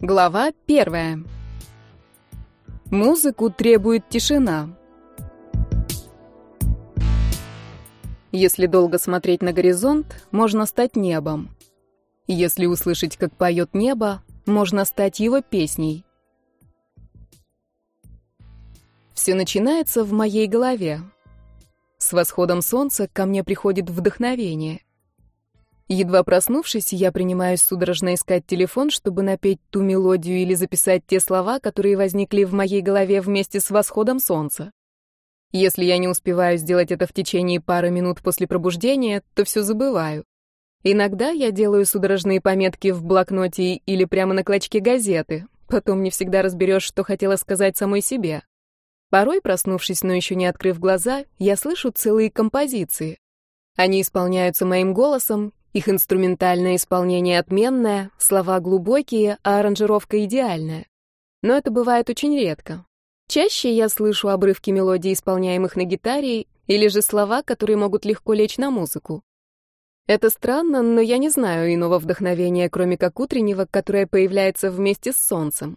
Глава первая. Музыку требует тишина. Если долго смотреть на горизонт, можно стать небом. Если услышать, как поет небо, можно стать его песней. Все начинается в моей голове. С восходом солнца ко мне приходит вдохновение. Едва проснувшись, я принимаюсь судорожно искать телефон, чтобы напеть ту мелодию или записать те слова, которые возникли в моей голове вместе с восходом солнца. Если я не успеваю сделать это в течение пары минут после пробуждения, то все забываю. Иногда я делаю судорожные пометки в блокноте или прямо на клочке газеты. Потом не всегда разберешь, что хотела сказать самой себе. Порой, проснувшись, но еще не открыв глаза, я слышу целые композиции. Они исполняются моим голосом, их инструментальное исполнение отменное, слова глубокие, а аранжировка идеальная. Но это бывает очень редко. Чаще я слышу обрывки мелодий, исполняемых на гитаре, или же слова, которые могут легко лечь на музыку. Это странно, но я не знаю иного вдохновения, кроме как утреннего, которое появляется вместе с солнцем.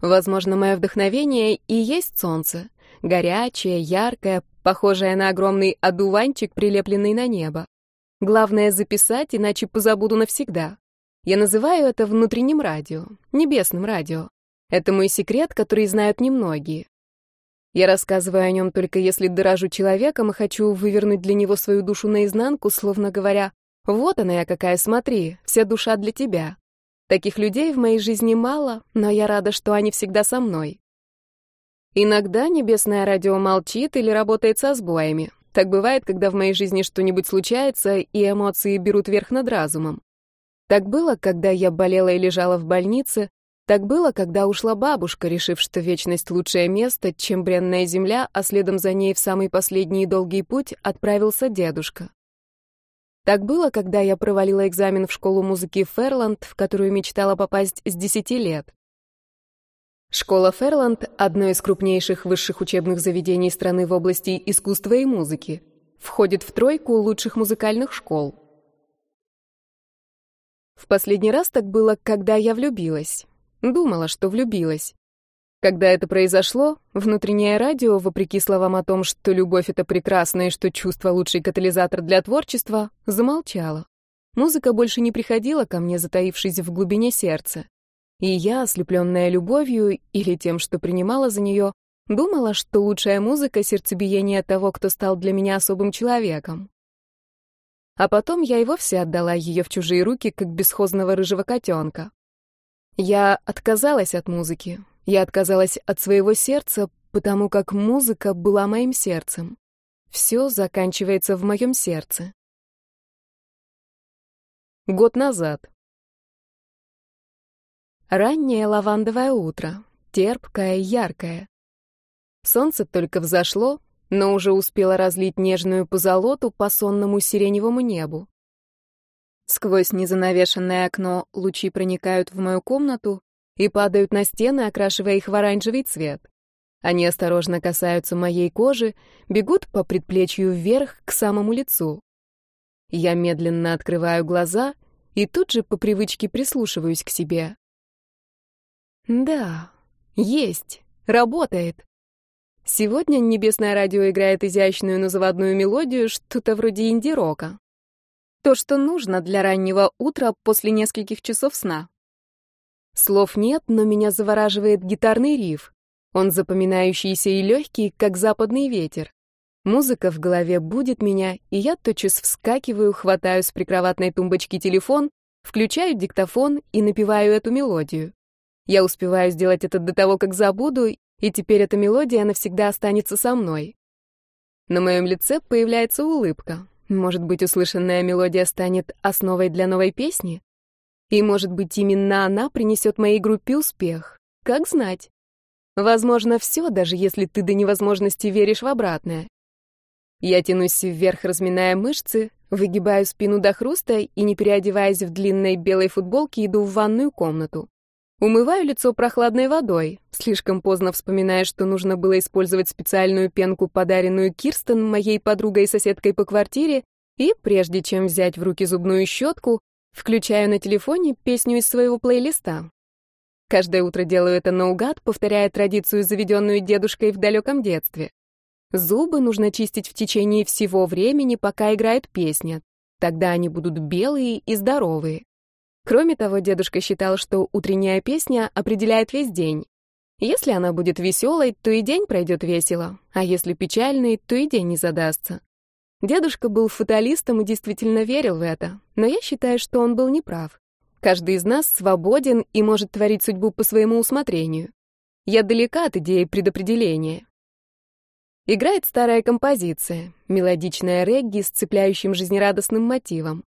Возможно, мое вдохновение и есть солнце. Горячее, яркое, похожее на огромный одуванчик, прилепленный на небо. Главное записать, иначе позабуду навсегда. Я называю это внутренним радио, небесным радио. Это мой секрет, который знают немногие. Я рассказываю о нем только если дорожу человеком и хочу вывернуть для него свою душу наизнанку, словно говоря, «Вот она я какая, смотри, вся душа для тебя». Таких людей в моей жизни мало, но я рада, что они всегда со мной. Иногда небесное радио молчит или работает со сбоями, так бывает, когда в моей жизни что-нибудь случается, и эмоции берут верх над разумом. Так было, когда я болела и лежала в больнице, так было, когда ушла бабушка, решив, что вечность — лучшее место, чем бренная земля, а следом за ней в самый последний и долгий путь отправился дедушка. Так было, когда я провалила экзамен в школу музыки Ферланд, в которую мечтала попасть с 10 лет. Школа Ферланд — одно из крупнейших высших учебных заведений страны в области искусства и музыки. Входит в тройку лучших музыкальных школ. В последний раз так было, когда я влюбилась. Думала, что влюбилась. Когда это произошло, внутреннее радио, вопреки словам о том, что любовь — это прекрасно и что чувство — лучший катализатор для творчества, замолчало. Музыка больше не приходила ко мне, затаившись в глубине сердца. И я, ослепленная любовью или тем, что принимала за нее, думала, что лучшая музыка — сердцебиение того, кто стал для меня особым человеком. А потом я и вовсе отдала ее в чужие руки, как бесхозного рыжего котенка. Я отказалась от музыки, я отказалась от своего сердца, потому как музыка была моим сердцем. Все заканчивается в моем сердце. Год назад. Раннее лавандовое утро, терпкое, яркое. Солнце только взошло, но уже успело разлить нежную позолоту по сонному сиреневому небу. Сквозь незанавешенное окно лучи проникают в мою комнату и падают на стены, окрашивая их в оранжевый цвет. Они осторожно касаются моей кожи, бегут по предплечью вверх к самому лицу. Я медленно открываю глаза и тут же по привычке прислушиваюсь к себе. Да, есть, работает. Сегодня Небесное радио играет изящную, но заводную мелодию, что-то вроде инди-рока. То, что нужно для раннего утра после нескольких часов сна. Слов нет, но меня завораживает гитарный риф. Он запоминающийся и легкий, как западный ветер. Музыка в голове будет меня, и я тотчас вскакиваю, хватаю с прикроватной тумбочки телефон, включаю диктофон и напеваю эту мелодию. Я успеваю сделать это до того, как забуду, и теперь эта мелодия навсегда останется со мной. На моем лице появляется улыбка. Может быть, услышанная мелодия станет основой для новой песни? И, может быть, именно она принесет моей группе успех. Как знать? Возможно, все, даже если ты до невозможности веришь в обратное. Я тянусь вверх, разминая мышцы, выгибаю спину до хруста и, не переодеваясь в длинной белой футболке, иду в ванную комнату. Умываю лицо прохладной водой, слишком поздно вспоминая, что нужно было использовать специальную пенку, подаренную Кирстен, моей подругой и соседкой по квартире, и, прежде чем взять в руки зубную щетку, включаю на телефоне песню из своего плейлиста. Каждое утро делаю это наугад, повторяя традицию, заведенную дедушкой в далеком детстве. Зубы нужно чистить в течение всего времени, пока играет песня. Тогда они будут белые и здоровые. Кроме того, дедушка считал, что утренняя песня определяет весь день. Если она будет веселой, то и день пройдет весело, а если печальный, то и день не задастся. Дедушка был фаталистом и действительно верил в это, но я считаю, что он был неправ. Каждый из нас свободен и может творить судьбу по своему усмотрению. Я далека от идеи предопределения. Играет старая композиция, мелодичная регги с цепляющим жизнерадостным мотивом.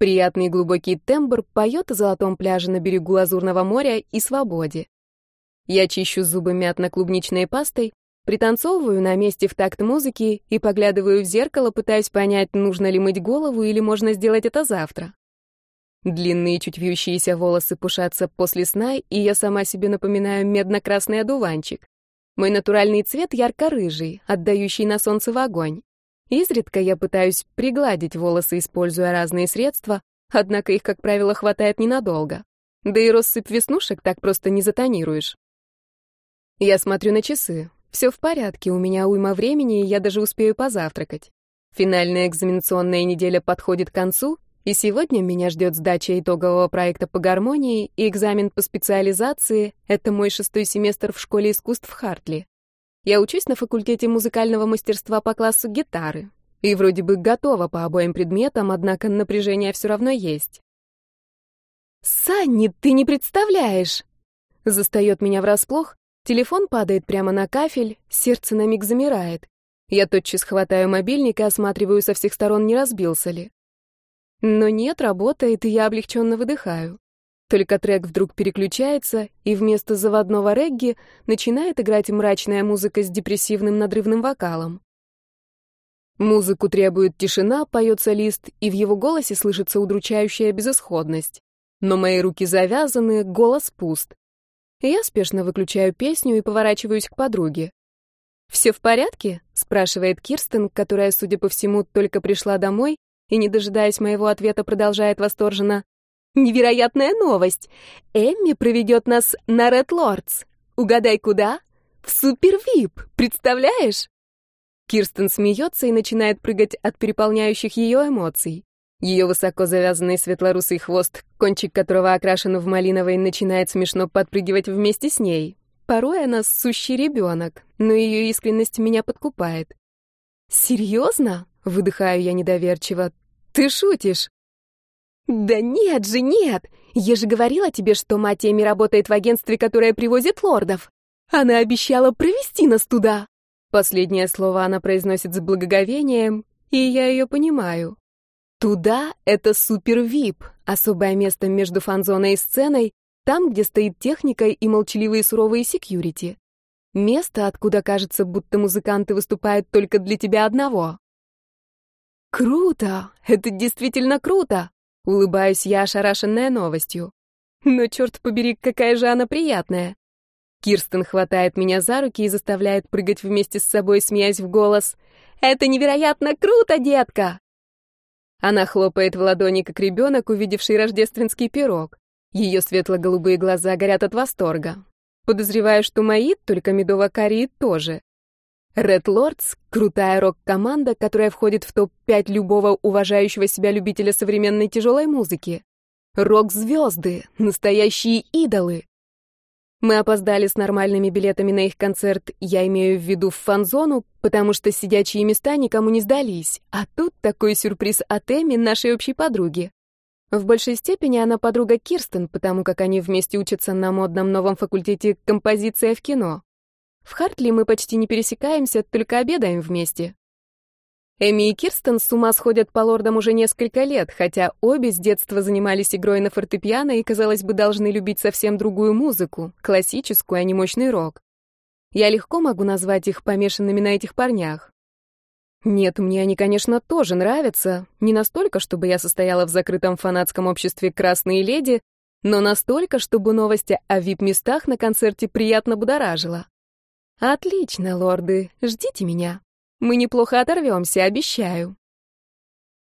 Приятный глубокий тембр поет о золотом пляже на берегу Лазурного моря и свободе. Я чищу зубы мятно-клубничной пастой, пританцовываю на месте в такт музыки и поглядываю в зеркало, пытаясь понять, нужно ли мыть голову или можно сделать это завтра. Длинные, чуть вьющиеся волосы пушатся после сна, и я сама себе напоминаю медно-красный одуванчик. Мой натуральный цвет ярко-рыжий, отдающий на солнце в огонь. Изредка я пытаюсь пригладить волосы, используя разные средства, однако их, как правило, хватает ненадолго. Да и россыпь веснушек так просто не затонируешь. Я смотрю на часы. Все в порядке, у меня уйма времени, и я даже успею позавтракать. Финальная экзаменационная неделя подходит к концу, и сегодня меня ждет сдача итогового проекта по гармонии и экзамен по специализации. Это мой шестой семестр в школе искусств в Хартли. Я учусь на факультете музыкального мастерства по классу гитары. И вроде бы готова по обоим предметам, однако напряжение все равно есть. «Санни, ты не представляешь!» Застает меня врасплох, телефон падает прямо на кафель, сердце на миг замирает. Я тотчас хватаю мобильник и осматриваю со всех сторон, не разбился ли. Но нет, работает, и я облегченно выдыхаю. Только трек вдруг переключается, и вместо заводного регги начинает играть мрачная музыка с депрессивным надрывным вокалом. Музыку требует тишина, поет солист, и в его голосе слышится удручающая безысходность. Но мои руки завязаны, голос пуст. Я спешно выключаю песню и поворачиваюсь к подруге. «Все в порядке?» — спрашивает Кирстен, которая, судя по всему, только пришла домой и, не дожидаясь моего ответа, продолжает восторженно. «Невероятная новость! Эмми проведет нас на Ред Лордс. Угадай, куда? В Супер-Вип, представляешь?» Кирстен смеется и начинает прыгать от переполняющих ее эмоций. Ее высоко завязанный светлорусый хвост, кончик которого окрашен в малиновый, начинает смешно подпрыгивать вместе с ней. Порой она сущий ребенок, но ее искренность меня подкупает. «Серьезно?» — выдыхаю я недоверчиво. Ты шутишь? Да нет же, нет! Я же говорила тебе, что мать Эми работает в агентстве, которое привозит лордов. Она обещала провести нас туда. Последнее слово она произносит с благоговением, и я ее понимаю. Туда — это супер-вип, особое место между фан-зоной и сценой, там, где стоит техника и молчаливые суровые секьюрити. Место, откуда кажется, будто музыканты выступают только для тебя одного. «Круто! Это действительно круто!» Улыбаюсь я, ошарашенная новостью. Но, черт побери, какая же она приятная. Кирстен хватает меня за руки и заставляет прыгать вместе с собой, смеясь в голос. «Это невероятно круто, детка!» Она хлопает в ладони, как ребенок, увидевший рождественский пирог. Ее светло-голубые глаза горят от восторга. Подозреваю, что мои, только медово-карие, тоже. Red Lords — крутая рок-команда, которая входит в топ-5 любого уважающего себя любителя современной тяжелой музыки. Рок-звезды, настоящие идолы. Мы опоздали с нормальными билетами на их концерт, я имею в виду в фан-зону, потому что сидячие места никому не сдались, а тут такой сюрприз от Эми, нашей общей подруги. В большей степени она подруга Кирстен, потому как они вместе учатся на модном новом факультете «Композиция в кино». В Хартли мы почти не пересекаемся, только обедаем вместе. Эми и Кирстен с ума сходят по лордам уже несколько лет, хотя обе с детства занимались игрой на фортепиано и, казалось бы, должны любить совсем другую музыку, классическую, а не мощный рок. Я легко могу назвать их помешанными на этих парнях. Нет, мне они, конечно, тоже нравятся, не настолько, чтобы я состояла в закрытом фанатском обществе «Красные леди», но настолько, чтобы новости о вип-местах на концерте приятно будоражила. «Отлично, лорды, ждите меня. Мы неплохо оторвемся, обещаю».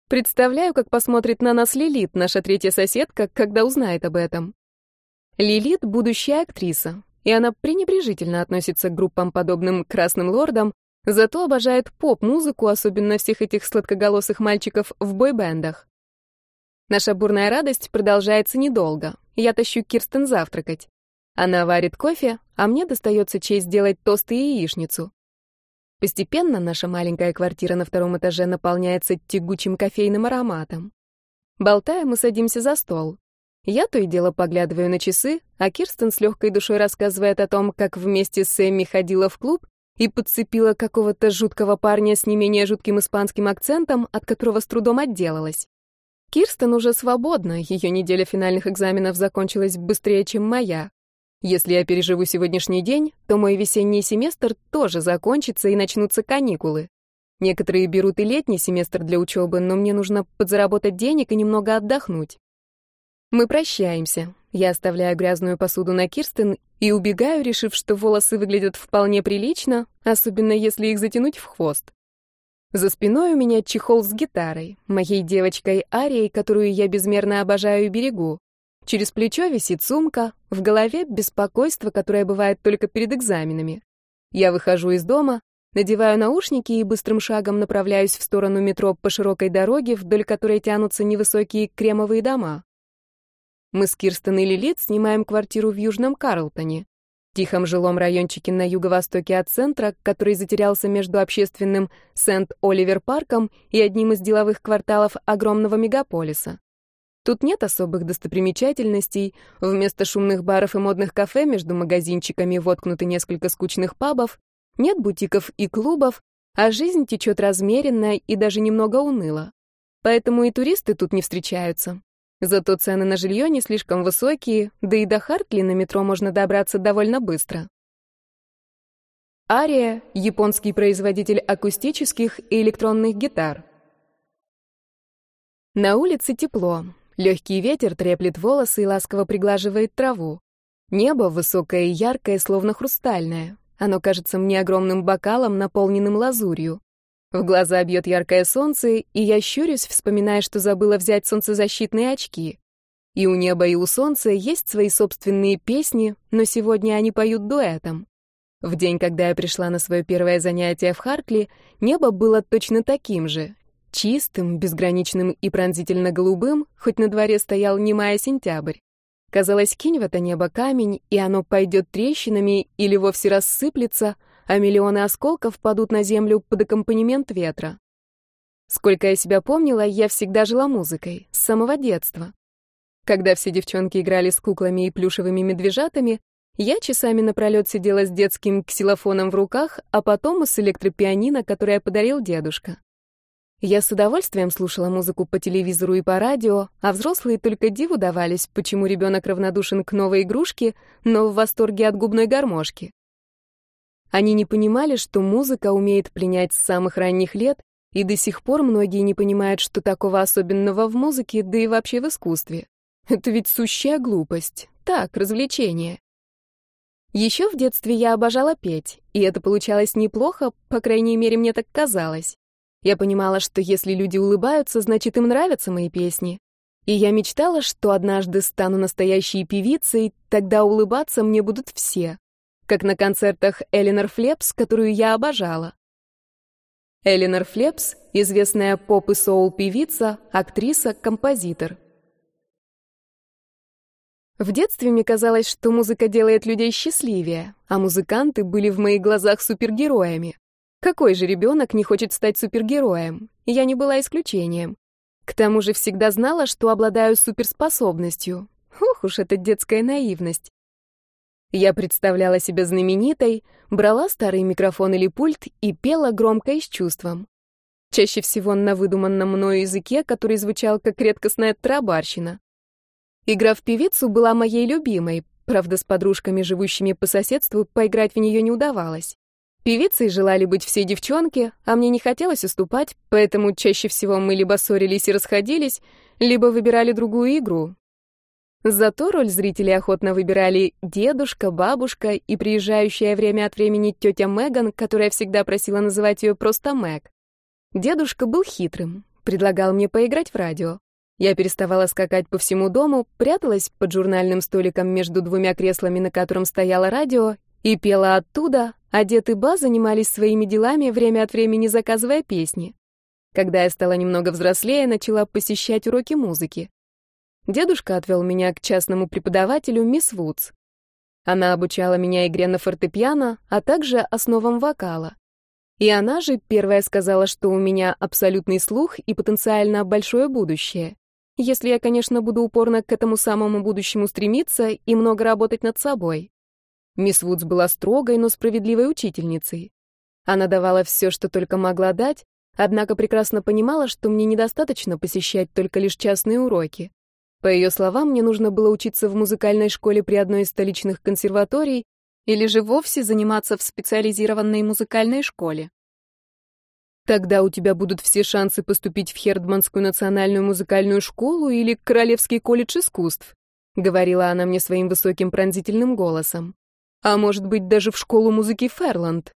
Представляю, как посмотрит на нас Лилит, наша третья соседка, когда узнает об этом. Лилит — будущая актриса, и она пренебрежительно относится к группам, подобным «Красным лордам», зато обожает поп-музыку, особенно всех этих сладкоголосых мальчиков в бойбендах. Наша бурная радость продолжается недолго. Я тащу Кирстен завтракать. Она варит кофе, а мне достается честь сделать тосты и яичницу. Постепенно наша маленькая квартира на втором этаже наполняется тягучим кофейным ароматом. Болтая, мы садимся за стол. Я то и дело поглядываю на часы, а Кирстен с легкой душой рассказывает о том, как вместе с Эмми ходила в клуб и подцепила какого-то жуткого парня с не менее жутким испанским акцентом, от которого с трудом отделалась. Кирстен уже свободна, ее неделя финальных экзаменов закончилась быстрее, чем моя. Если я переживу сегодняшний день, то мой весенний семестр тоже закончится и начнутся каникулы. Некоторые берут и летний семестр для учебы, но мне нужно подзаработать денег и немного отдохнуть. Мы прощаемся. Я оставляю грязную посуду на Кирстен и убегаю, решив, что волосы выглядят вполне прилично, особенно если их затянуть в хвост. За спиной у меня чехол с гитарой, моей девочкой Арией, которую я безмерно обожаю и берегу. Через плечо висит сумка, в голове беспокойство, которое бывает только перед экзаменами. Я выхожу из дома, надеваю наушники и быстрым шагом направляюсь в сторону метро по широкой дороге, вдоль которой тянутся невысокие кремовые дома. Мы с Кирстен и Лилит снимаем квартиру в Южном Карлтоне, тихом жилом райончике на юго-востоке от центра, который затерялся между общественным Сент-Оливер-парком и одним из деловых кварталов огромного мегаполиса. Тут нет особых достопримечательностей, вместо шумных баров и модных кафе между магазинчиками воткнуты несколько скучных пабов, нет бутиков и клубов, а жизнь течет размеренно и даже немного уныло. Поэтому и туристы тут не встречаются. Зато цены на жилье не слишком высокие, да и до Хартли на метро можно добраться довольно быстро. Ария — японский производитель акустических и электронных гитар. На улице тепло. Легкий ветер треплет волосы и ласково приглаживает траву. Небо высокое и яркое, словно хрустальное. Оно кажется мне огромным бокалом, наполненным лазурью. В глаза бьет яркое солнце, и я щурюсь, вспоминая, что забыла взять солнцезащитные очки. И у неба, и у солнца есть свои собственные песни, но сегодня они поют дуэтом. В день, когда я пришла на свое первое занятие в Хартли, небо было точно таким же. Чистым, безграничным и пронзительно голубым, хоть на дворе стоял немая сентябрь. Казалось, кинь в это небо камень, и оно пойдет трещинами или вовсе рассыплется, а миллионы осколков падут на землю под аккомпанемент ветра. Сколько я себя помнила, я всегда жила музыкой, с самого детства. Когда все девчонки играли с куклами и плюшевыми медвежатами, я часами напролет сидела с детским ксилофоном в руках, а потом с электропианино, которое подарил дедушка. Я с удовольствием слушала музыку по телевизору и по радио, а взрослые только диву давались, почему ребенок равнодушен к новой игрушке, но в восторге от губной гармошки. Они не понимали, что музыка умеет пленять с самых ранних лет, и до сих пор многие не понимают, что такого особенного в музыке, да и вообще в искусстве. Это ведь сущая глупость. Так, развлечение. Еще в детстве я обожала петь, и это получалось неплохо, по крайней мере, мне так казалось. Я понимала, что если люди улыбаются, значит, им нравятся мои песни. И я мечтала, что однажды стану настоящей певицей, тогда улыбаться мне будут все как на концертах Элинор Флепс, которую я обожала. Элинор Флепс — известная поп- и соул-певица, актриса, композитор. В детстве мне казалось, что музыка делает людей счастливее, а музыканты были в моих глазах супергероями. Какой же ребенок не хочет стать супергероем? Я не была исключением. К тому же всегда знала, что обладаю суперспособностью. Ох уж эта детская наивность. Я представляла себя знаменитой, брала старый микрофон или пульт и пела громко и с чувством. Чаще всего на выдуманном мною языке, который звучал как редкостная тарабарщина. Игра в певицу была моей любимой, правда, с подружками, живущими по соседству, поиграть в нее не удавалось. Певицей желали быть все девчонки, а мне не хотелось уступать, поэтому чаще всего мы либо ссорились и расходились, либо выбирали другую игру, Зато роль зрителей охотно выбирали дедушка, бабушка и приезжающая время от времени тетя Меган, которая всегда просила называть ее просто Мэг. Дедушка был хитрым, предлагал мне поиграть в радио. Я переставала скакать по всему дому, пряталась под журнальным столиком между двумя креслами, на котором стояло радио, и пела оттуда, а дед и Ба занимались своими делами, время от времени заказывая песни. Когда я стала немного взрослее, начала посещать уроки музыки. Дедушка отвел меня к частному преподавателю мисс Вудс. Она обучала меня игре на фортепиано, а также основам вокала. И она же первая сказала, что у меня абсолютный слух и потенциально большое будущее. Если я, конечно, буду упорно к этому самому будущему стремиться и много работать над собой. Мисс Вудс была строгой, но справедливой учительницей. Она давала все, что только могла дать, однако прекрасно понимала, что мне недостаточно посещать только лишь частные уроки. По ее словам, мне нужно было учиться в музыкальной школе при одной из столичных консерваторий или же вовсе заниматься в специализированной музыкальной школе. Тогда у тебя будут все шансы поступить в Хердманскую национальную музыкальную школу или Королевский колледж искусств, говорила она мне своим высоким пронзительным голосом. А может быть, даже в школу музыки Ферланд.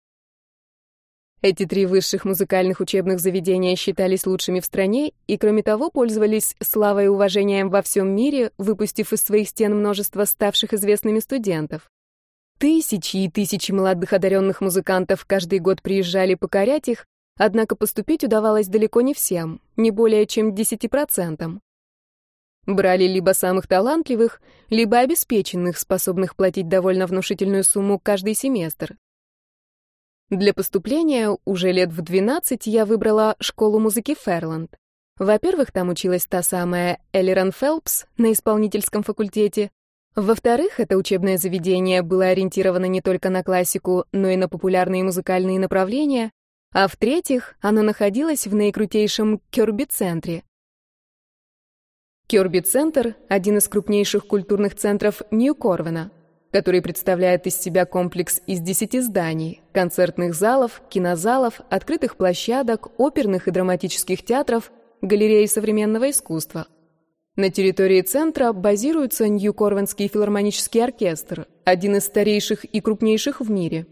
Эти три высших музыкальных учебных заведения считались лучшими в стране и, кроме того, пользовались славой и уважением во всем мире, выпустив из своих стен множество ставших известными студентов. Тысячи и тысячи молодых одаренных музыкантов каждый год приезжали покорять их, Однако поступить удавалось далеко не всем, не более чем 10%. Брали либо самых талантливых, либо обеспеченных, способных платить довольно внушительную сумму каждый семестр. Для поступления уже лет в 12 я выбрала школу музыки Ферланд. Во-первых, там училась та самая Эллиран Фелпс на исполнительском факультете. Во-вторых, это учебное заведение было ориентировано не только на классику, но и на популярные музыкальные направления, а в-третьих, оно находилось в наикрутейшем Кёрби-центре. Кёрби-центр — один из крупнейших культурных центров Нью-Корвена, который представляет из себя комплекс из десяти зданий, концертных залов, кинозалов, открытых площадок, оперных и драматических театров, галереи современного искусства. На территории центра базируется Нью-Корвенский филармонический оркестр, один из старейших и крупнейших в мире —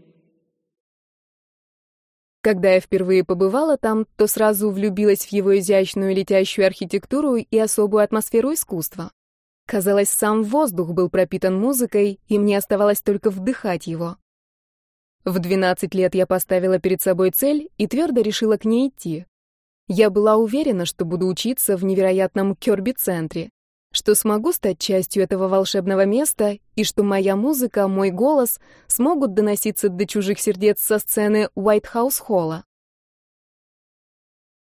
когда я впервые побывала там, то сразу влюбилась в его изящную летящую архитектуру и особую атмосферу искусства. Казалось, сам воздух был пропитан музыкой, и мне оставалось только вдыхать его. В 12 лет я поставила перед собой цель и твердо решила к ней идти. Я была уверена, что буду учиться в невероятном Кёрби-центре что смогу стать частью этого волшебного места и что моя музыка, мой голос смогут доноситься до чужих сердец со сцены Уайтхаус-холла.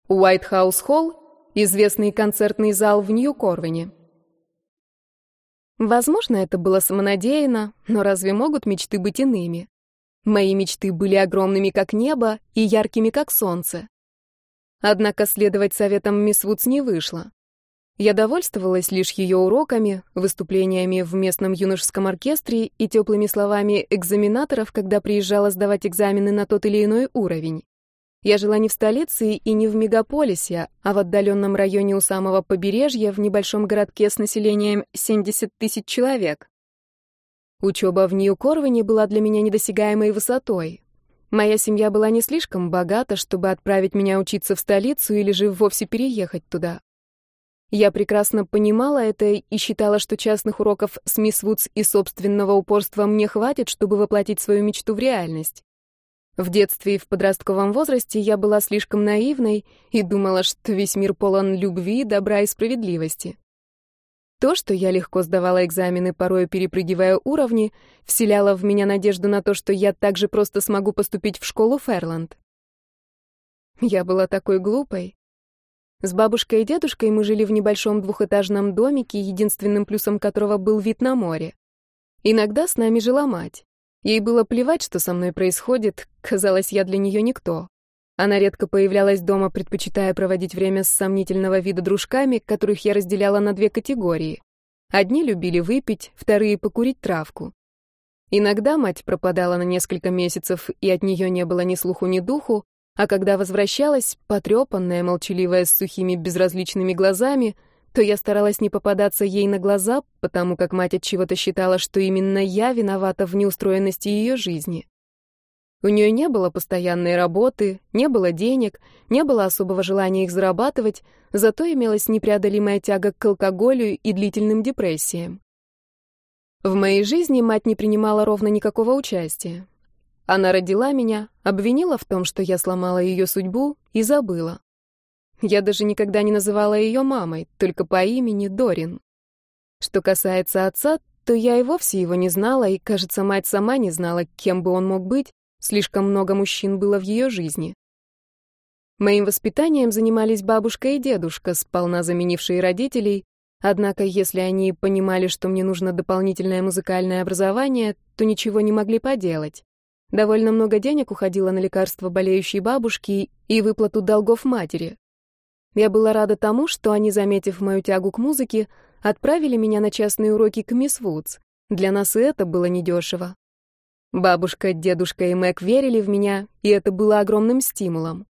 Уайтхаус-холл — известный концертный зал в Нью-Корвине. Возможно, это было самонадеянно, но разве могут мечты быть иными? Мои мечты были огромными, как небо, и яркими, как солнце. Однако следовать советам мисс Вудс не вышло. Я довольствовалась лишь ее уроками, выступлениями в местном юношеском оркестре и теплыми словами экзаменаторов, когда приезжала сдавать экзамены на тот или иной уровень. Я жила не в столице и не в мегаполисе, а в отдаленном районе у самого побережья, в небольшом городке с населением 70 тысяч человек. Учеба в Нью-Корвине была для меня недосягаемой высотой. Моя семья была не слишком богата, чтобы отправить меня учиться в столицу или же вовсе переехать туда. Я прекрасно понимала это и считала, что частных уроков с мисс Вудс и собственного упорства мне хватит, чтобы воплотить свою мечту в реальность. В детстве и в подростковом возрасте я была слишком наивной и думала, что весь мир полон любви, добра и справедливости. То, что я легко сдавала экзамены, порой перепрыгивая уровни, вселяло в меня надежду на то, что я также просто смогу поступить в школу Ферланд. Я была такой глупой. С бабушкой и дедушкой мы жили в небольшом двухэтажном домике, единственным плюсом которого был вид на море. Иногда с нами жила мать. Ей было плевать, что со мной происходит, казалось, я для нее никто. Она редко появлялась дома, предпочитая проводить время с сомнительного вида дружками, которых я разделяла на две категории. Одни любили выпить, вторые — покурить травку. Иногда мать пропадала на несколько месяцев, и от нее не было ни слуху, ни духу, а когда возвращалась, потрепанная, молчаливая, с сухими безразличными глазами, то я старалась не попадаться ей на глаза, потому как мать от чего-то считала, что именно я виновата в неустроенности ее жизни. У нее не было постоянной работы, не было денег, не было особого желания их зарабатывать, зато имелась непреодолимая тяга к алкоголю и длительным депрессиям. В моей жизни мать не принимала ровно никакого участия. Она родила меня, обвинила в том, что я сломала ее судьбу, и забыла. Я даже никогда не называла ее мамой, только по имени Дорин. Что касается отца, то я и вовсе его не знала, и, кажется, мать сама не знала, кем бы он мог быть, слишком много мужчин было в ее жизни. Моим воспитанием занимались бабушка и дедушка, сполна заменившие родителей, однако если они понимали, что мне нужно дополнительное музыкальное образование, то ничего не могли поделать. Довольно много денег уходило на лекарства болеющей бабушки и выплату долгов матери. Я была рада тому, что они, заметив мою тягу к музыке, отправили меня на частные уроки к мисс Вудс. Для нас и это было недешево. Бабушка, дедушка и Мэг верили в меня, и это было огромным стимулом.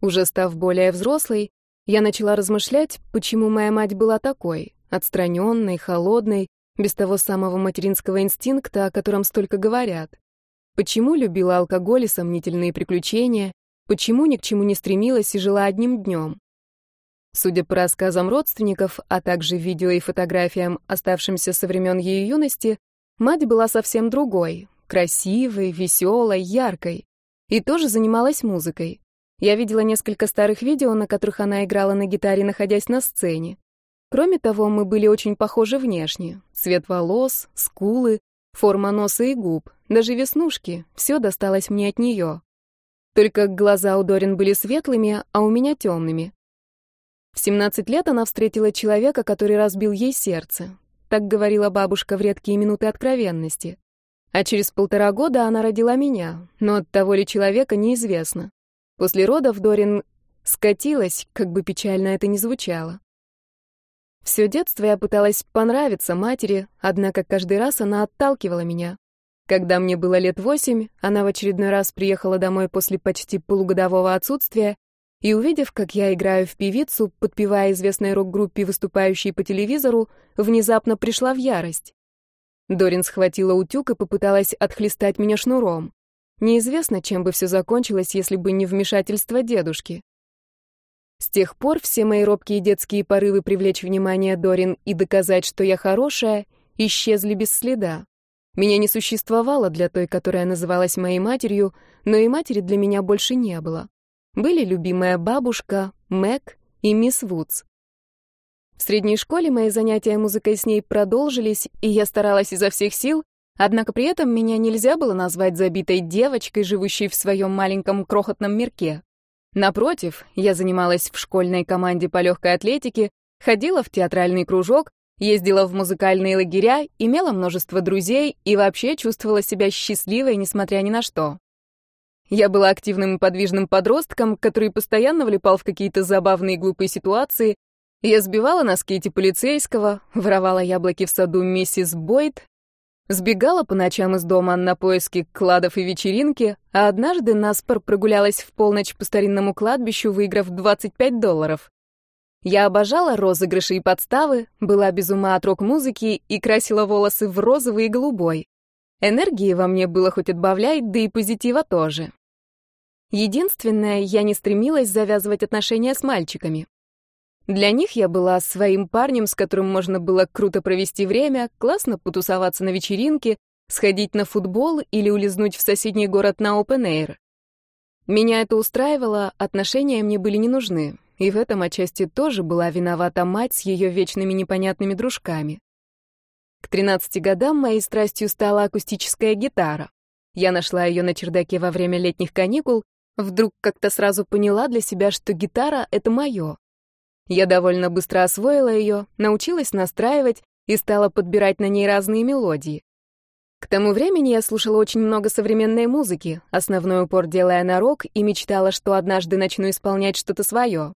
Уже став более взрослой, я начала размышлять, почему моя мать была такой, отстраненной, холодной, без того самого материнского инстинкта, о котором столько говорят. Почему любила алкоголь и сомнительные приключения, почему ни к чему не стремилась и жила одним днем. Судя по рассказам родственников, а также видео и фотографиям, оставшимся со времен ее юности, мать была совсем другой, красивой, веселой, яркой. И тоже занималась музыкой. Я видела несколько старых видео, на которых она играла на гитаре, находясь на сцене. Кроме того, мы были очень похожи внешне. Цвет волос, скулы, форма носа и губ, даже веснушки — все досталось мне от нее. Только глаза у Дорин были светлыми, а у меня темными. В 17 лет она встретила человека, который разбил ей сердце. Так говорила бабушка в редкие минуты откровенности. А через полтора года она родила меня, но от того ли человека неизвестно. После родов Дорин скатилась, как бы печально это ни звучало. Все детство я пыталась понравиться матери, однако каждый раз она отталкивала меня. Когда мне было лет восемь, она в очередной раз приехала домой после почти полугодового отсутствия и, увидев, как я играю в певицу, подпевая известной рок-группе, выступающей по телевизору, внезапно пришла в ярость. Дорин схватила утюг и попыталась отхлестать меня шнуром. Неизвестно, чем бы все закончилось, если бы не вмешательство дедушки. С тех пор все мои робкие детские порывы привлечь внимание Дорин и доказать, что я хорошая, исчезли без следа. Меня не существовало для той, которая называлась моей матерью, но и матери для меня больше не было. Были любимая бабушка, Мэг и мисс Вудс. В средней школе мои занятия музыкой с ней продолжились, и я старалась изо всех сил, однако при этом меня нельзя было назвать забитой девочкой, живущей в своем маленьком крохотном мирке. Напротив, я занималась в школьной команде по легкой атлетике, ходила в театральный кружок, Ездила в музыкальные лагеря, имела множество друзей и вообще чувствовала себя счастливой, несмотря ни на что. Я была активным и подвижным подростком, который постоянно влипал в какие-то забавные и глупые ситуации. Я сбивала на скейте полицейского, воровала яблоки в саду миссис Бойд, сбегала по ночам из дома на поиски кладов и вечеринки, а однажды наспор прогулялась в полночь по старинному кладбищу, выиграв 25 долларов. Я обожала розыгрыши и подставы, была без ума от рок-музыки и красила волосы в розовый и голубой. Энергии во мне было хоть отбавляй, да и позитива тоже. Единственное, я не стремилась завязывать отношения с мальчиками. Для них я была своим парнем, с которым можно было круто провести время, классно потусоваться на вечеринке, сходить на футбол или улизнуть в соседний город на open-air. Меня это устраивало, отношения мне были не нужны. И в этом отчасти тоже была виновата мать с ее вечными непонятными дружками. К 13 годам моей страстью стала акустическая гитара. Я нашла ее на чердаке во время летних каникул, вдруг как-то сразу поняла для себя, что гитара — это мое. Я довольно быстро освоила ее, научилась настраивать и стала подбирать на ней разные мелодии. К тому времени я слушала очень много современной музыки, основной упор делая на рок, и мечтала, что однажды начну исполнять что-то свое.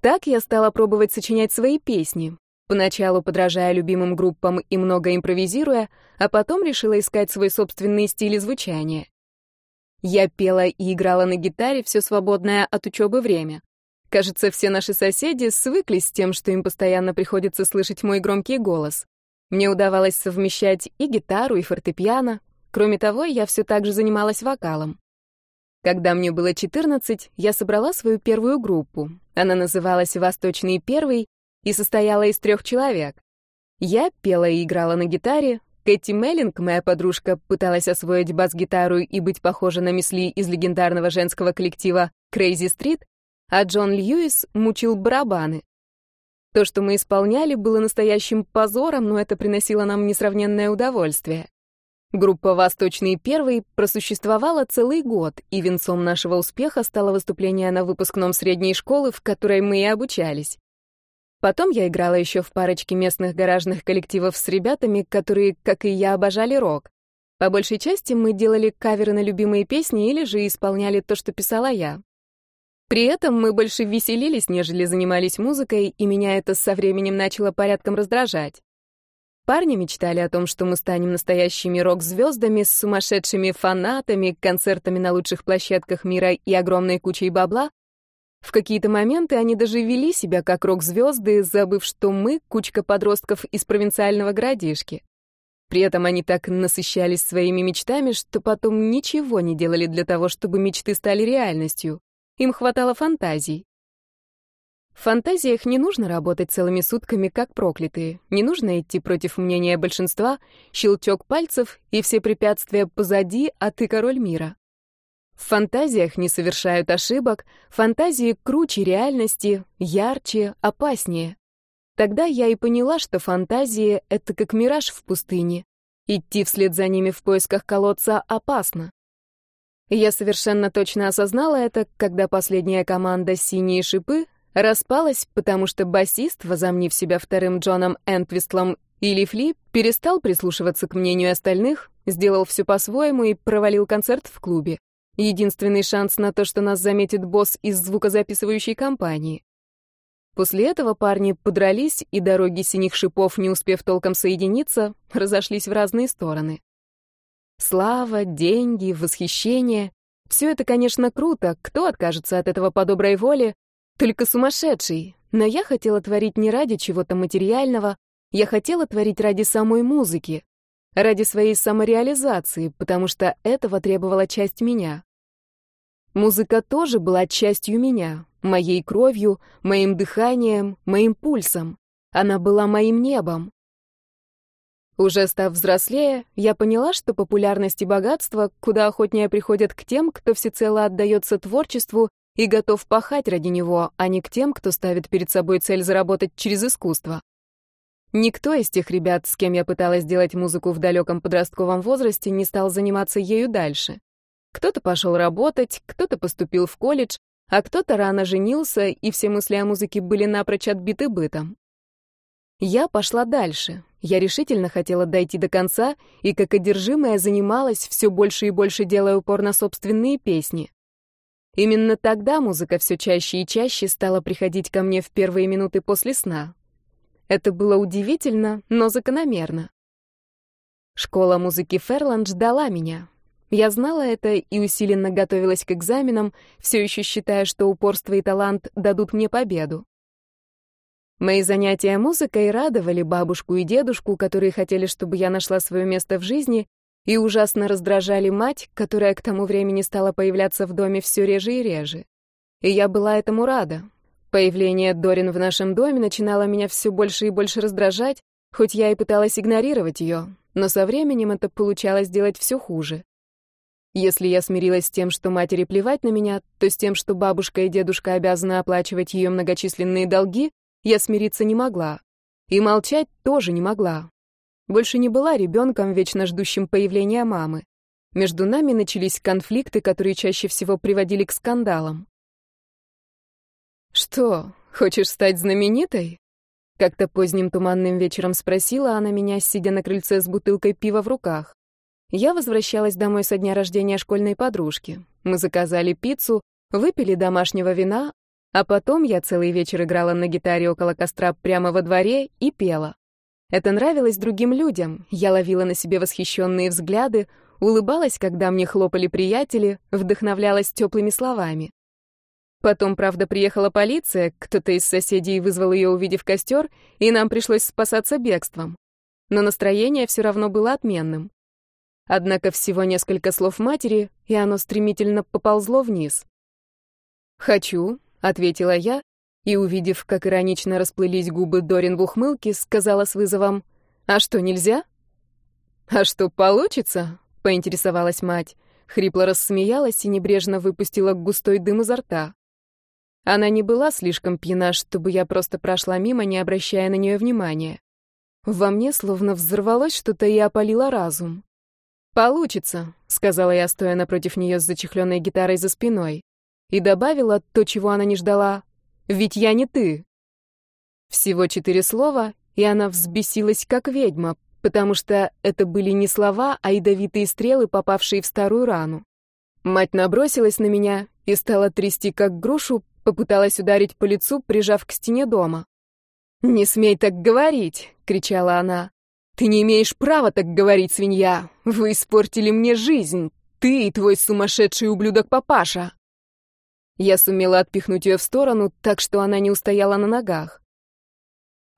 Так я стала пробовать сочинять свои песни, поначалу подражая любимым группам и много импровизируя, а потом решила искать свой собственный стиль и звучание. Я пела и играла на гитаре все свободное от учебы время. Кажется, все наши соседи свыклись с тем, что им постоянно приходится слышать мой громкий голос. Мне удавалось совмещать и гитару, и фортепиано. Кроме того, я все так же занималась вокалом. Когда мне было 14, я собрала свою первую группу. Она называлась «Восточный первый» и состояла из трех человек. Я пела и играла на гитаре, Кэти Меллинг, моя подружка, пыталась освоить бас-гитару и быть похожа на Мисли из легендарного женского коллектива Crazy Street, а Джон Льюис мучил барабаны. То, что мы исполняли, было настоящим позором, но это приносило нам несравненное удовольствие. Группа «Восточный первый» просуществовала целый год, и венцом нашего успеха стало выступление на выпускном средней школы, в которой мы и обучались. Потом я играла еще в парочке местных гаражных коллективов с ребятами, которые, как и я, обожали рок. По большей части мы делали каверы на любимые песни или же исполняли то, что писала я. При этом мы больше веселились, нежели занимались музыкой, и меня это со временем начало порядком раздражать. Парни мечтали о том, что мы станем настоящими рок-звездами с сумасшедшими фанатами, концертами на лучших площадках мира и огромной кучей бабла, в какие-то моменты они даже вели себя как рок-звезды, забыв, что мы — кучка подростков из провинциального городишки. При этом они так насыщались своими мечтами, что потом ничего не делали для того, чтобы мечты стали реальностью. Им хватало фантазий. В фантазиях не нужно работать целыми сутками, как проклятые. Не нужно идти против мнения большинства, щелчок пальцев, и все препятствия позади, а ты король мира. В фантазиях не совершают ошибок, фантазии круче реальности, ярче, опаснее. Тогда я и поняла, что фантазии — это как мираж в пустыне. Идти вслед за ними в поисках колодца опасно. Я совершенно точно осознала это, когда последняя команда «Синие шипы» распалась, потому что басист, возомнив себя вторым Джоном Энтвистлом или Фли, перестал прислушиваться к мнению остальных, сделал все по-своему и провалил концерт в клубе. Единственный шанс на то, что нас заметит босс из звукозаписывающей компании. После этого парни подрались, и дороги синих шипов, не успев толком соединиться, разошлись в разные стороны. Слава, деньги, восхищение — все это, конечно, круто, кто откажется от этого по доброй воле, только сумасшедший. Но я хотела творить не ради чего-то материального, я хотела творить ради самой музыки, ради своей самореализации, потому что этого требовала часть меня. Музыка тоже была частью меня, моей кровью, моим дыханием, моим пульсом. Она была моим небом. Уже став взрослее, я поняла, что популярность и богатство куда охотнее приходят к тем, кто всецело отдается творчеству и готов пахать ради него, а не к тем, кто ставит перед собой цель заработать через искусство. Никто из тех ребят, с кем я пыталась делать музыку в далеком подростковом возрасте, не стал заниматься ею дальше. Кто-то пошел работать, кто-то поступил в колледж, а кто-то рано женился, и все мысли о музыке были напрочь отбиты бытом. Я пошла дальше. Я решительно хотела дойти до конца, и как одержимая занималась, все больше и больше делая упор на собственные песни. Именно тогда музыка все чаще и чаще стала приходить ко мне в первые минуты после сна. Это было удивительно, но закономерно. Школа музыки Ферланд ждала меня. Я знала это и усиленно готовилась к экзаменам, все еще считая, что упорство и талант дадут мне победу. Мои занятия музыкой радовали бабушку и дедушку, которые хотели, чтобы я нашла свое место в жизни, и ужасно раздражали мать, которая к тому времени стала появляться в доме все реже и реже. И я была этому рада. Появление Дорин в нашем доме начинало меня все больше и больше раздражать, хоть я и пыталась игнорировать ее, но со временем это получалось делать все хуже. Если я смирилась с тем, что матери плевать на меня, то с тем, что бабушка и дедушка обязаны оплачивать ее многочисленные долги, я смириться не могла. И молчать тоже не могла. Больше не была ребенком, вечно ждущим появления мамы. Между нами начались конфликты, которые чаще всего приводили к скандалам. «Что, хочешь стать знаменитой?» Как-то поздним туманным вечером спросила она меня, сидя на крыльце с бутылкой пива в руках. Я возвращалась домой со дня рождения школьной подружки. Мы заказали пиццу, выпили домашнего вина, а потом я целый вечер играла на гитаре около костра прямо во дворе и пела. Это нравилось другим людям, я ловила на себе восхищенные взгляды, улыбалась, когда мне хлопали приятели, вдохновлялась теплыми словами. Потом, правда, приехала полиция, кто-то из соседей вызвал ее, увидев костер, и нам пришлось спасаться бегством. Но настроение все равно было отменным. Однако всего несколько слов матери, и оно стремительно поползло вниз. «Хочу», — ответила я, и, увидев, как иронично расплылись губы Дорин в ухмылке, сказала с вызовом, «А что, нельзя?» «А что, получится?» — поинтересовалась мать. Хрипло рассмеялась и небрежно выпустила густой дым изо рта. Она не была слишком пьяна, чтобы я просто прошла мимо, не обращая на нее внимания. Во мне словно взорвалось что-то и опалило разум. «Получится», — сказала я, стоя напротив нее с зачехленной гитарой за спиной. И добавила то, чего она не ждала. «Ведь я не ты». Всего четыре слова, и она взбесилась, как ведьма, потому что это были не слова, а ядовитые стрелы, попавшие в старую рану. Мать набросилась на меня и стала трясти, как грушу, попыталась ударить по лицу, прижав к стене дома. «Не смей так говорить!» — кричала она. «Ты не имеешь права так говорить, свинья! Вы испортили мне жизнь! Ты и твой сумасшедший ублюдок-папаша!» Я сумела отпихнуть ее в сторону, так что она не устояла на ногах.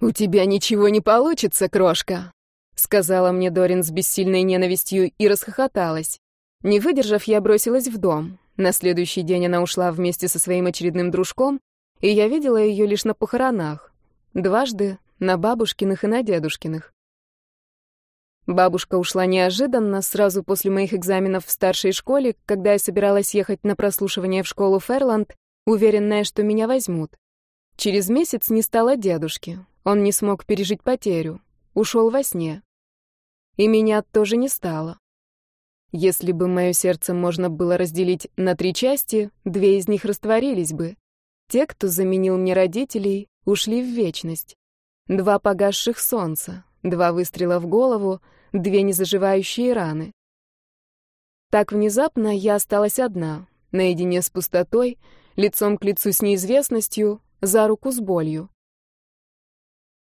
«У тебя ничего не получится, крошка!» сказала мне Дорин с бессильной ненавистью и расхохоталась. Не выдержав, я бросилась в дом. На следующий день она ушла вместе со своим очередным дружком, и я видела ее лишь на похоронах. Дважды, на бабушкиных и на дедушкиных. Бабушка ушла неожиданно, сразу после моих экзаменов в старшей школе, когда я собиралась ехать на прослушивание в школу Ферланд, уверенная, что меня возьмут. Через месяц не стало дедушки. Он не смог пережить потерю. Ушел во сне и меня тоже не стало. Если бы мое сердце можно было разделить на три части, две из них растворились бы. Те, кто заменил мне родителей, ушли в вечность. Два погасших солнца, два выстрела в голову, две незаживающие раны. Так внезапно я осталась одна, наедине с пустотой, лицом к лицу с неизвестностью, за руку с болью.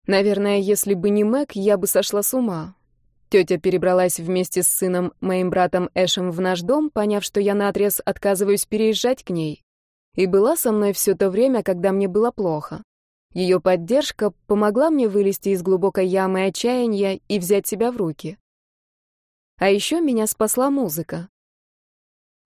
Наверное, если бы не Мэг, я бы сошла с ума, Тетя перебралась вместе с сыном, моим братом Эшем, в наш дом, поняв, что я наотрез отказываюсь переезжать к ней. И была со мной все то время, когда мне было плохо. Ее поддержка помогла мне вылезти из глубокой ямы отчаяния и взять себя в руки. А еще меня спасла музыка.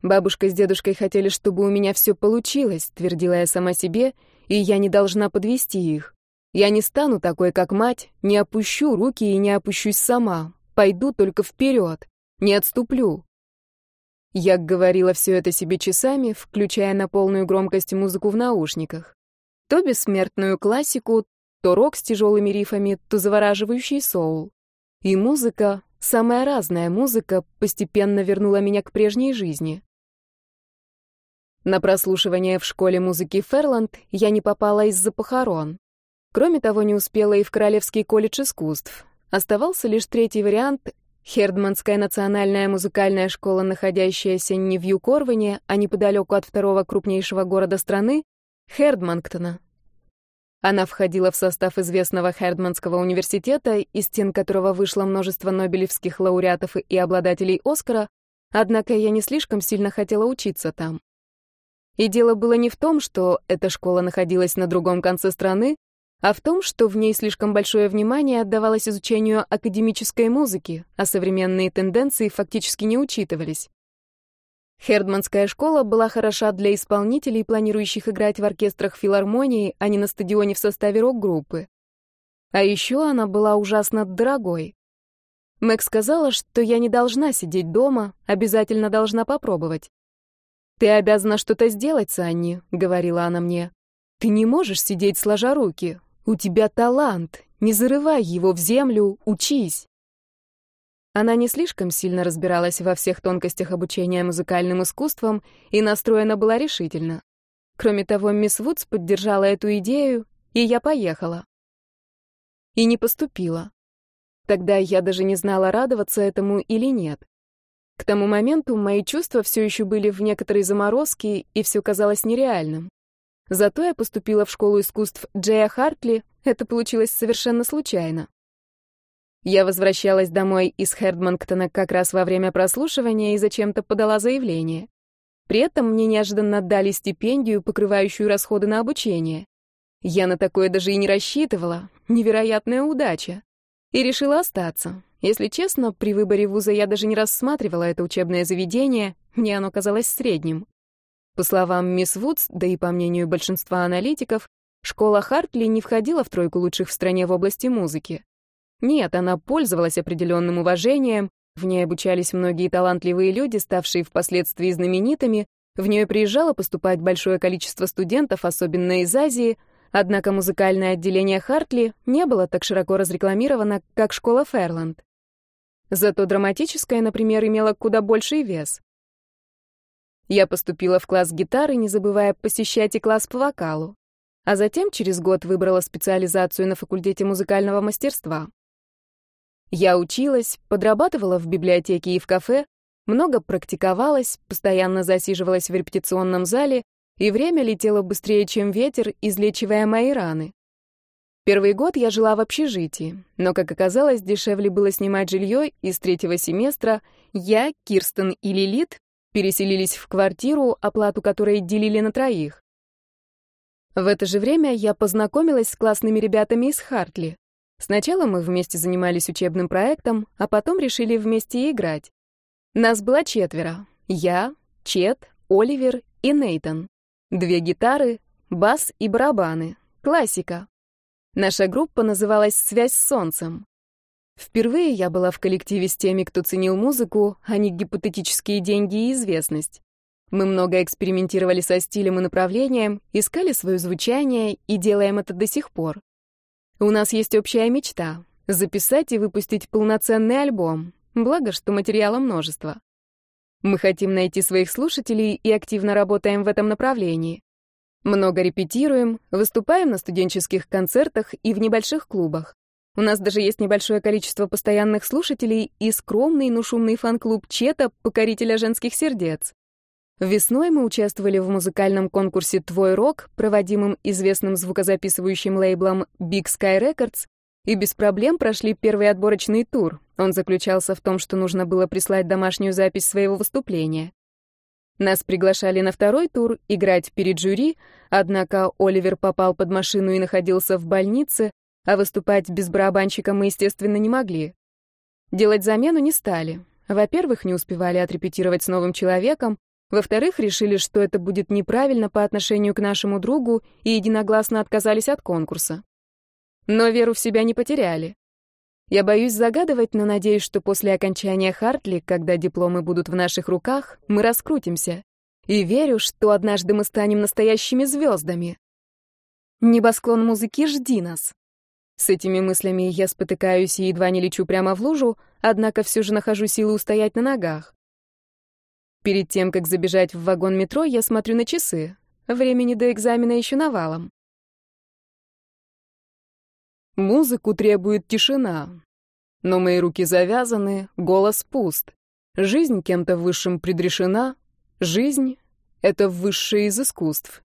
Бабушка с дедушкой хотели, чтобы у меня все получилось, твердила я сама себе, и я не должна подвести их. Я не стану такой, как мать, не опущу руки и не опущусь сама. Пойду только вперед, не отступлю. Я говорила все это себе часами, включая на полную громкость музыку в наушниках. То бессмертную классику, то рок с тяжелыми рифами, то завораживающий соул. И музыка, самая разная музыка, постепенно вернула меня к прежней жизни. На прослушивание в школе музыки Ферланд я не попала из-за похорон. Кроме того, не успела и в Королевский колледж искусств. Оставался лишь третий вариант — Хердманская национальная музыкальная школа, находящаяся не в Юкорване, а неподалеку от второго крупнейшего города страны — Хердманктона. Она входила в состав известного Хердманского университета, из стен которого вышло множество нобелевских лауреатов и обладателей Оскара, однако я не слишком сильно хотела учиться там. И дело было не в том, что эта школа находилась на другом конце страны, а в том, что в ней слишком большое внимание отдавалось изучению академической музыки, а современные тенденции фактически не учитывались. Хердманская школа была хороша для исполнителей, планирующих играть в оркестрах филармонии, а не на стадионе в составе рок-группы. А еще она была ужасно дорогой. Мэг сказала, что я не должна сидеть дома, обязательно должна попробовать. «Ты обязана что-то сделать, Санни», — говорила она мне. «Ты не можешь сидеть сложа руки. У тебя талант, не зарывай его в землю, учись. Она не слишком сильно разбиралась во всех тонкостях обучения музыкальным искусствам и настроена была решительно. Кроме того, мисс Вудс поддержала эту идею, и я поехала. И не поступила. Тогда я даже не знала, радоваться этому или нет. К тому моменту мои чувства все еще были в некоторой заморозке, и все казалось нереальным. Зато я поступила в школу искусств Джея Хартли, это получилось совершенно случайно. Я возвращалась домой из Хердманктона как раз во время прослушивания и зачем-то подала заявление. При этом мне неожиданно дали стипендию, покрывающую расходы на обучение. Я на такое даже и не рассчитывала. Невероятная удача. И решила остаться. Если честно, при выборе вуза я даже не рассматривала это учебное заведение, мне оно казалось средним. По словам мисс Вудс, да и по мнению большинства аналитиков, школа Хартли не входила в тройку лучших в стране в области музыки. Нет, она пользовалась определенным уважением, в ней обучались многие талантливые люди, ставшие впоследствии знаменитыми, в нее приезжало поступать большое количество студентов, особенно из Азии, однако музыкальное отделение Хартли не было так широко разрекламировано, как школа Ферланд. Зато драматическое, например, имело куда больший вес. Я поступила в класс гитары, не забывая посещать и класс по вокалу. А затем через год выбрала специализацию на факультете музыкального мастерства. Я училась, подрабатывала в библиотеке и в кафе, много практиковалась, постоянно засиживалась в репетиционном зале, и время летело быстрее, чем ветер, излечивая мои раны. Первый год я жила в общежитии, но, как оказалось, дешевле было снимать жилье, и с третьего семестра я, Кирстен и Лилит переселились в квартиру, оплату которой делили на троих. В это же время я познакомилась с классными ребятами из Хартли. Сначала мы вместе занимались учебным проектом, а потом решили вместе играть. Нас было четверо. Я, Чет, Оливер и Нейтон. Две гитары, бас и барабаны. Классика. Наша группа называлась «Связь с солнцем». Впервые я была в коллективе с теми, кто ценил музыку, а не гипотетические деньги и известность. Мы много экспериментировали со стилем и направлением, искали свое звучание и делаем это до сих пор. У нас есть общая мечта — записать и выпустить полноценный альбом, благо, что материала множество. Мы хотим найти своих слушателей и активно работаем в этом направлении. Много репетируем, выступаем на студенческих концертах и в небольших клубах. У нас даже есть небольшое количество постоянных слушателей и скромный, но шумный фан-клуб Чета «Покорителя женских сердец». Весной мы участвовали в музыкальном конкурсе «Твой рок», проводимым известным звукозаписывающим лейблом Big Sky Records, и без проблем прошли первый отборочный тур. Он заключался в том, что нужно было прислать домашнюю запись своего выступления. Нас приглашали на второй тур играть перед жюри, однако Оливер попал под машину и находился в больнице, а выступать без барабанщика мы, естественно, не могли. Делать замену не стали. Во-первых, не успевали отрепетировать с новым человеком, во-вторых, решили, что это будет неправильно по отношению к нашему другу и единогласно отказались от конкурса. Но веру в себя не потеряли. Я боюсь загадывать, но надеюсь, что после окончания Хартли, когда дипломы будут в наших руках, мы раскрутимся. И верю, что однажды мы станем настоящими звездами. Небосклон музыки, жди нас. С этими мыслями я спотыкаюсь и едва не лечу прямо в лужу, однако все же нахожу силы устоять на ногах. Перед тем, как забежать в вагон метро, я смотрю на часы. Времени до экзамена еще навалом. Музыку требует тишина. Но мои руки завязаны, голос пуст. Жизнь кем-то высшим предрешена. Жизнь — это высшее из искусств.